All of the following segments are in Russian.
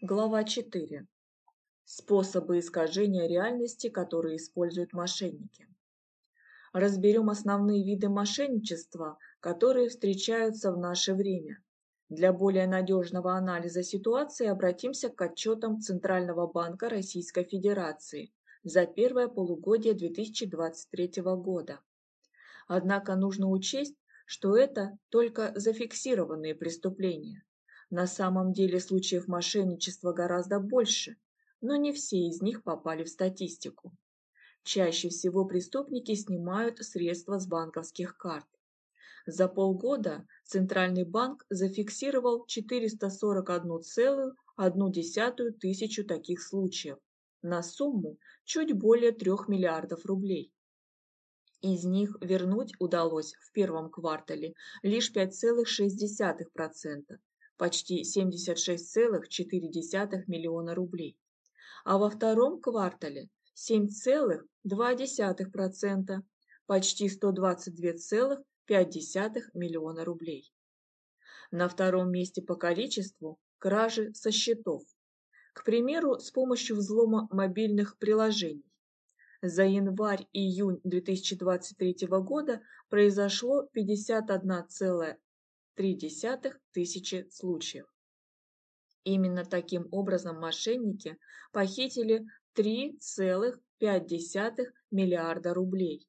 Глава 4. Способы искажения реальности, которые используют мошенники. Разберем основные виды мошенничества, которые встречаются в наше время. Для более надежного анализа ситуации обратимся к отчетам Центрального банка Российской Федерации за первое полугодие 2023 года. Однако нужно учесть, что это только зафиксированные преступления. На самом деле случаев мошенничества гораздо больше, но не все из них попали в статистику. Чаще всего преступники снимают средства с банковских карт. За полгода Центральный банк зафиксировал 441,1 тысячу таких случаев на сумму чуть более 3 миллиардов рублей. Из них вернуть удалось в первом квартале лишь 5,6%, почти 76,4 миллиона рублей, а во втором квартале 7,2%, почти 122,5 миллиона рублей. На втором месте по количеству кражи со счетов. К примеру, с помощью взлома мобильных приложений. За январь-июнь 2023 года произошло 51,1 тысячи случаев. Именно таким образом мошенники похитили 3,5 миллиарда рублей.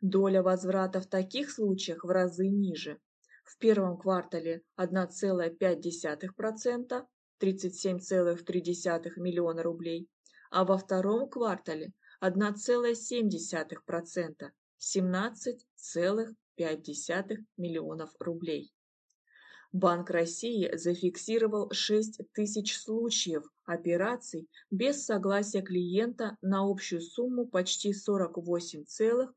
Доля возврата в таких случаях в разы ниже. В первом квартале 1,5%, 37,3 миллиона рублей, а во втором квартале 1,7%, 17,5 миллионов рублей. Банк России зафиксировал 6 тысяч случаев операций без согласия клиента на общую сумму почти 48,9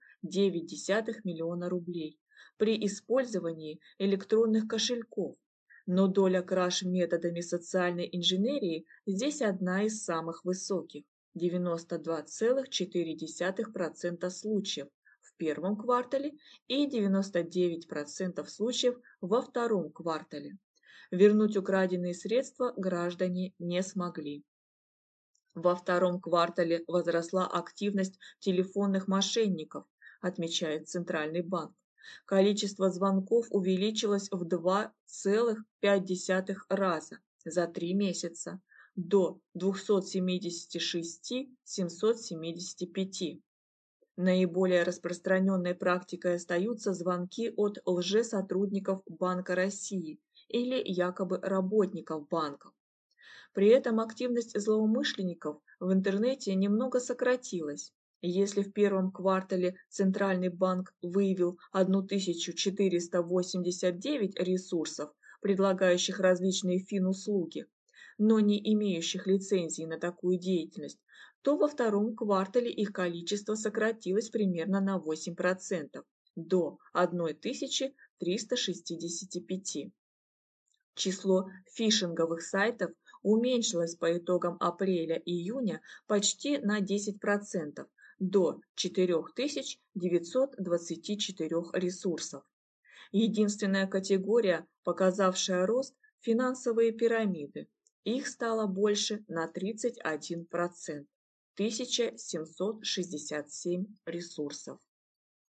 миллиона рублей при использовании электронных кошельков. Но доля краж методами социальной инженерии здесь одна из самых высоких – 92,4% случаев, первом квартале и 99% случаев во втором квартале. Вернуть украденные средства граждане не смогли. Во втором квартале возросла активность телефонных мошенников, отмечает Центральный банк. Количество звонков увеличилось в 2,5 раза за три месяца до 276 775. Наиболее распространенной практикой остаются звонки от лжесотрудников Банка России или якобы работников банков. При этом активность злоумышленников в интернете немного сократилась. Если в первом квартале Центральный банк выявил 1489 ресурсов, предлагающих различные фин-услуги, но не имеющих лицензии на такую деятельность, то во втором квартале их количество сократилось примерно на 8% до 1365. Число фишинговых сайтов уменьшилось по итогам апреля-июня почти на 10% до 4924 ресурсов. Единственная категория, показавшая рост – финансовые пирамиды. Их стало больше на 31%. 1767 ресурсов.